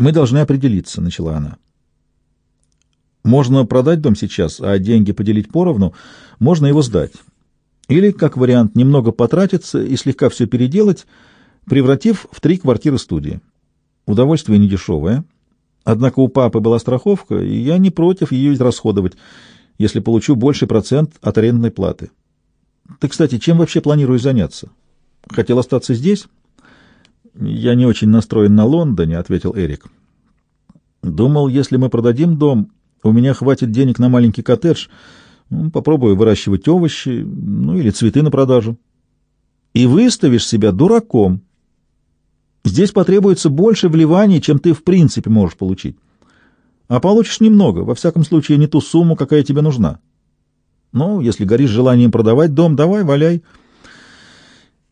«Мы должны определиться», — начала она. «Можно продать дом сейчас, а деньги поделить поровну, можно его сдать. Или, как вариант, немного потратиться и слегка все переделать, превратив в три квартиры-студии. Удовольствие недешевое. Однако у папы была страховка, и я не против ее израсходовать, если получу больший процент от арендной платы. Ты, кстати, чем вообще планируешь заняться? Хотел остаться здесь?» «Я не очень настроен на Лондоне», — ответил Эрик. «Думал, если мы продадим дом, у меня хватит денег на маленький коттедж. Попробую выращивать овощи, ну или цветы на продажу. И выставишь себя дураком. Здесь потребуется больше вливаний, чем ты в принципе можешь получить. А получишь немного, во всяком случае не ту сумму, какая тебе нужна. Ну, если горишь желанием продавать дом, давай, валяй».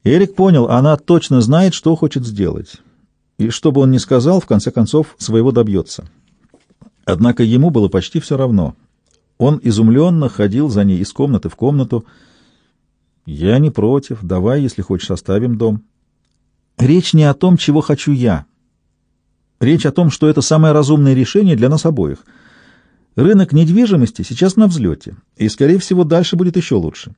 Эрик понял, она точно знает, что хочет сделать. И что бы он ни сказал, в конце концов, своего добьется. Однако ему было почти все равно. Он изумленно ходил за ней из комнаты в комнату. «Я не против. Давай, если хочешь, оставим дом». Речь не о том, чего хочу я. Речь о том, что это самое разумное решение для нас обоих. Рынок недвижимости сейчас на взлете, и, скорее всего, дальше будет еще лучше.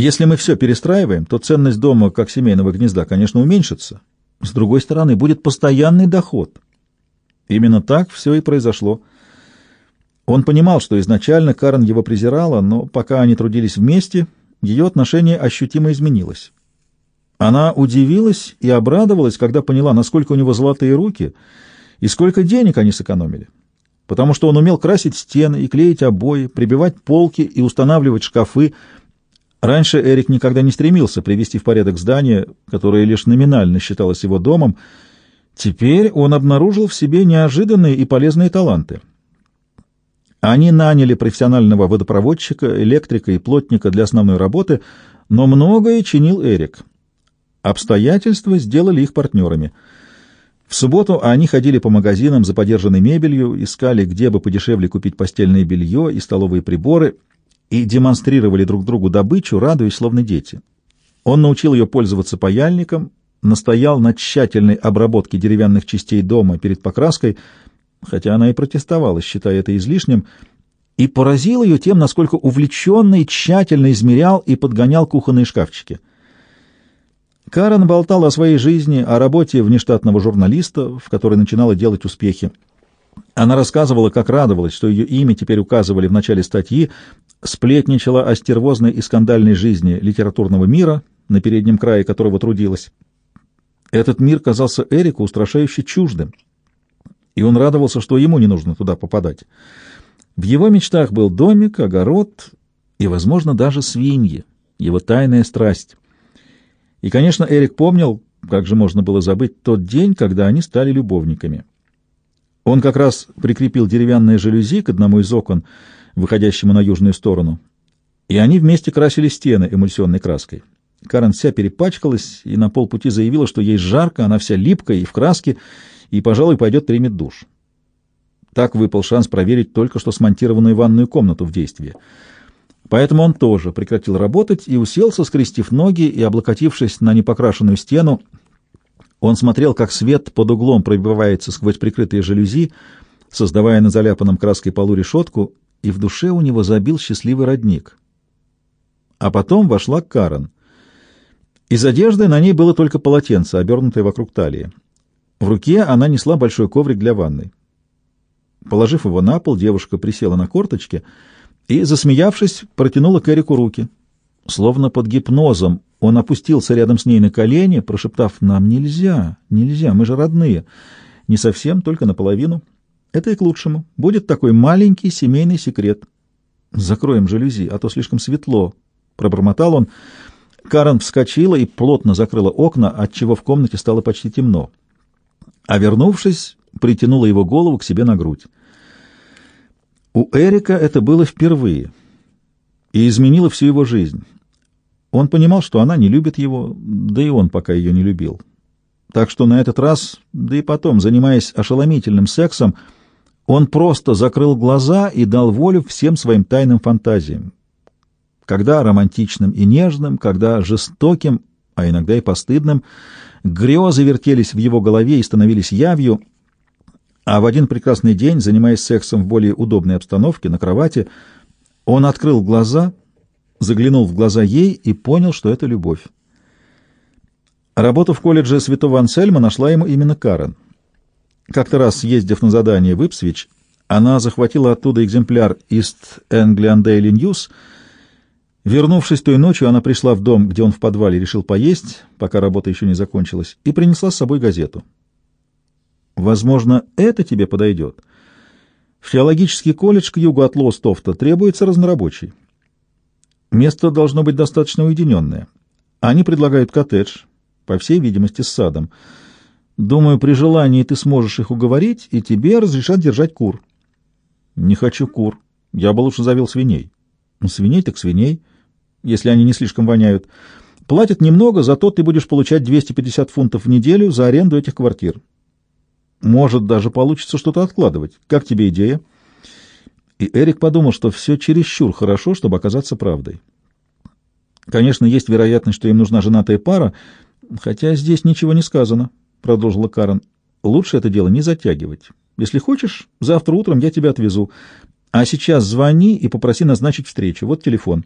Если мы все перестраиваем, то ценность дома как семейного гнезда, конечно, уменьшится. С другой стороны, будет постоянный доход. Именно так все и произошло. Он понимал, что изначально Карен его презирала, но пока они трудились вместе, ее отношение ощутимо изменилось. Она удивилась и обрадовалась, когда поняла, насколько у него золотые руки и сколько денег они сэкономили. Потому что он умел красить стены и клеить обои, прибивать полки и устанавливать шкафы, Раньше Эрик никогда не стремился привести в порядок здание, которое лишь номинально считалось его домом. Теперь он обнаружил в себе неожиданные и полезные таланты. Они наняли профессионального водопроводчика, электрика и плотника для основной работы, но многое чинил Эрик. Обстоятельства сделали их партнерами. В субботу они ходили по магазинам за подержанной мебелью, искали, где бы подешевле купить постельное белье и столовые приборы — и демонстрировали друг другу добычу, радуясь, словно дети. Он научил ее пользоваться паяльником, настоял на тщательной обработке деревянных частей дома перед покраской, хотя она и протестовала, считая это излишним, и поразил ее тем, насколько увлеченно и тщательно измерял и подгонял кухонные шкафчики. Карен болтал о своей жизни, о работе внештатного журналиста, в которой начинала делать успехи. Она рассказывала, как радовалась, что ее имя теперь указывали в начале статьи, сплетничала о стервозной и скандальной жизни литературного мира, на переднем крае которого трудилась. Этот мир казался Эрику устрашающе чуждым, и он радовался, что ему не нужно туда попадать. В его мечтах был домик, огород и, возможно, даже свиньи, его тайная страсть. И, конечно, Эрик помнил, как же можно было забыть тот день, когда они стали любовниками. Он как раз прикрепил деревянные жалюзи к одному из окон, выходящему на южную сторону, и они вместе красили стены эмульсионной краской. Карен вся перепачкалась и на полпути заявила, что ей жарко, она вся липкая и в краске, и, пожалуй, пойдет примет душ. Так выпал шанс проверить только что смонтированную ванную комнату в действии. Поэтому он тоже прекратил работать и уселся, скрестив ноги и облокотившись на непокрашенную стену, он смотрел, как свет под углом пробивается сквозь прикрытые жалюзи, создавая на заляпанном краской полу решетку, и в душе у него забил счастливый родник. А потом вошла Карен. Из одежды на ней было только полотенце, обернутое вокруг талии. В руке она несла большой коврик для ванной. Положив его на пол, девушка присела на корточки и, засмеявшись, протянула к Эрику руки. Словно под гипнозом он опустился рядом с ней на колени, прошептав «Нам нельзя, нельзя, мы же родные». Не совсем, только наполовину. Это и к лучшему. Будет такой маленький семейный секрет. Закроем жалюзи, а то слишком светло, — пробормотал он. Карен вскочила и плотно закрыла окна, отчего в комнате стало почти темно. А вернувшись, притянула его голову к себе на грудь. У Эрика это было впервые и изменило всю его жизнь. Он понимал, что она не любит его, да и он пока ее не любил. Так что на этот раз, да и потом, занимаясь ошеломительным сексом, он просто закрыл глаза и дал волю всем своим тайным фантазиям. Когда романтичным и нежным, когда жестоким, а иногда и постыдным, грезы вертелись в его голове и становились явью. А в один прекрасный день, занимаясь сексом в более удобной обстановке, на кровати, он открыл глаза, заглянул в глаза ей и понял, что это любовь. Работу в колледже святого Ансельма нашла ему именно Карен. Как-то раз, съездив на задание в Ипсвич, она захватила оттуда экземпляр East Anglian Daily News. Вернувшись той ночью, она пришла в дом, где он в подвале решил поесть, пока работа еще не закончилась, и принесла с собой газету. Возможно, это тебе подойдет. В теологический колледж к югу от Лостофта требуется разнорабочий. Место должно быть достаточно уединенное. Они предлагают коттедж, по всей видимости, с садом. Думаю, при желании ты сможешь их уговорить, и тебе разрешат держать кур. Не хочу кур. Я бы лучше завел свиней. Ну, свиней так свиней, если они не слишком воняют. Платят немного, зато ты будешь получать 250 фунтов в неделю за аренду этих квартир. Может, даже получится что-то откладывать. Как тебе идея? И Эрик подумал, что все чересчур хорошо, чтобы оказаться правдой. Конечно, есть вероятность, что им нужна женатая пара, хотя здесь ничего не сказано, — продолжила Карен. Лучше это дело не затягивать. Если хочешь, завтра утром я тебя отвезу. А сейчас звони и попроси назначить встречу. Вот телефон.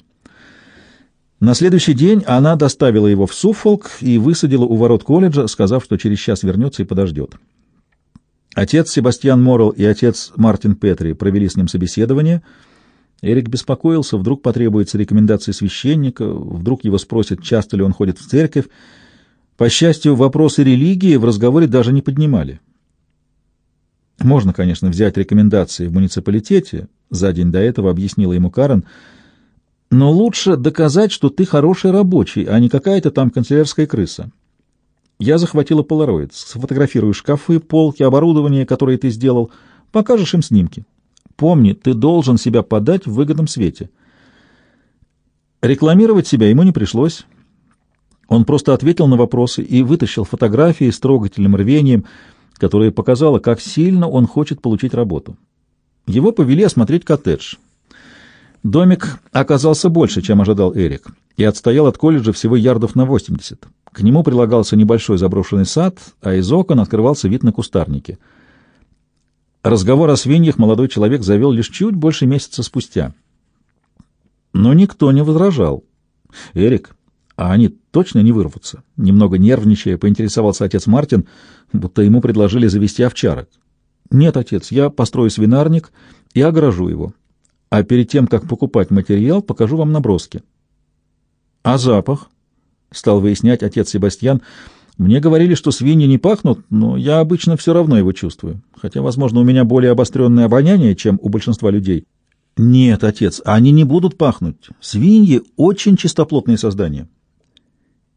На следующий день она доставила его в Суффолк и высадила у ворот колледжа, сказав, что через час вернется и подождет. Отец Себастьян Моррелл и отец Мартин Петри провели с ним собеседование. Эрик беспокоился, вдруг потребуется рекомендации священника, вдруг его спросят, часто ли он ходит в церковь. По счастью, вопросы религии в разговоре даже не поднимали. Можно, конечно, взять рекомендации в муниципалитете, за день до этого объяснила ему Карен, но лучше доказать, что ты хороший рабочий, а не какая-то там канцелярская крыса. Я захватила полароид. Сфотографирую шкафы, полки, оборудование, которое ты сделал. Покажешь им снимки. Помни, ты должен себя подать в выгодном свете. Рекламировать себя ему не пришлось. Он просто ответил на вопросы и вытащил фотографии с трогательным рвением, которое показало, как сильно он хочет получить работу. Его повели осмотреть коттедж. Домик оказался больше, чем ожидал Эрик, и отстоял от колледжа всего ярдов на 80. К нему прилагался небольшой заброшенный сад, а из окон открывался вид на кустарники. Разговор о свиньях молодой человек завел лишь чуть больше месяца спустя. Но никто не возражал. «Эрик, а они точно не вырвутся?» Немного нервничая, поинтересовался отец Мартин, будто ему предложили завести овчарок. «Нет, отец, я построю свинарник и огражу его. А перед тем, как покупать материал, покажу вам наброски». «А запах?» Стал выяснять отец Себастьян. Мне говорили, что свиньи не пахнут, но я обычно все равно его чувствую. Хотя, возможно, у меня более обостренное обоняние, чем у большинства людей. Нет, отец, они не будут пахнуть. Свиньи — очень чистоплотные создания.